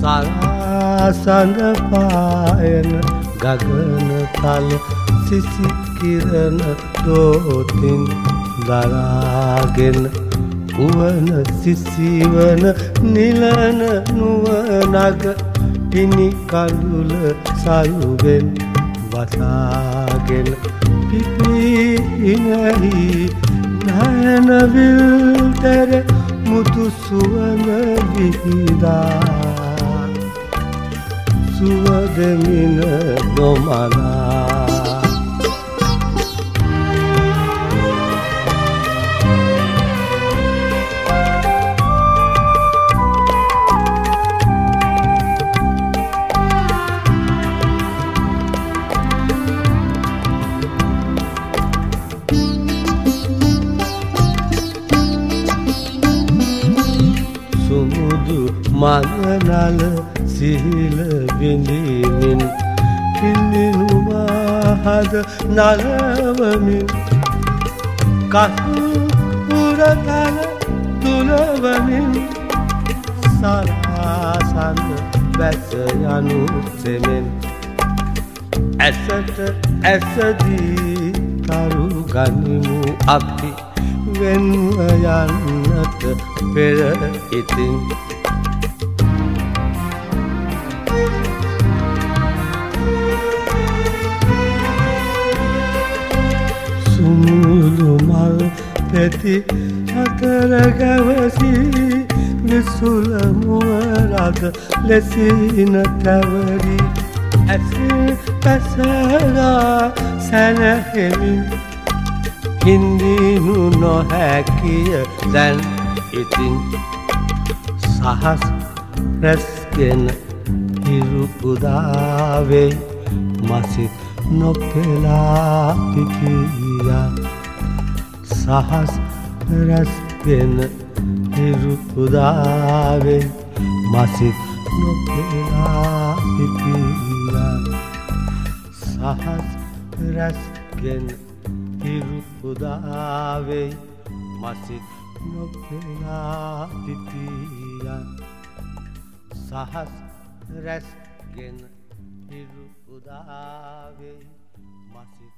සඳ පායන ගගන තල සිසි කිරණ දෝතින් දරාගෙන උවන සිසිවන නිලන නුවනග පිණි කඳුල සයුවෙන් වසාගෙන පිපිනහි නයනවිල්තර මුතු සුවන විහිදා සුවදමින නොමලා මගනල සිහිල විඳීමින් පිල්ලිනුමාහද නලවමින් කසුරතල තුළවමින් සරාසන්න වැස යනු සෙමෙන් ඇසට ඇසදී කරු ගනිමු අපි වෙන්ව යන්නට පෙර ඉතින් සුමුළු මල් පෙති අතර ගැවසී විසුල මුවරද ලෙසින තැවරි ඇසේ පැසලා සැනහෙමින් හින්දිනු නොහැකිය. දැන් ඉතින් සහස් රැස්ගෙන හිරු උදාවේ මසිත් නොපෙලා පිපියා සහස් රැස්ගෙන හිරු උදාවේ මසිත් නොපෙලා පිපියා සහස් රැස්ගෙන හිරු උදාවේ මසිත් නොපෙලා පිපියා සහස් රැස්ගෙන හිරු උදාවේ මසිත්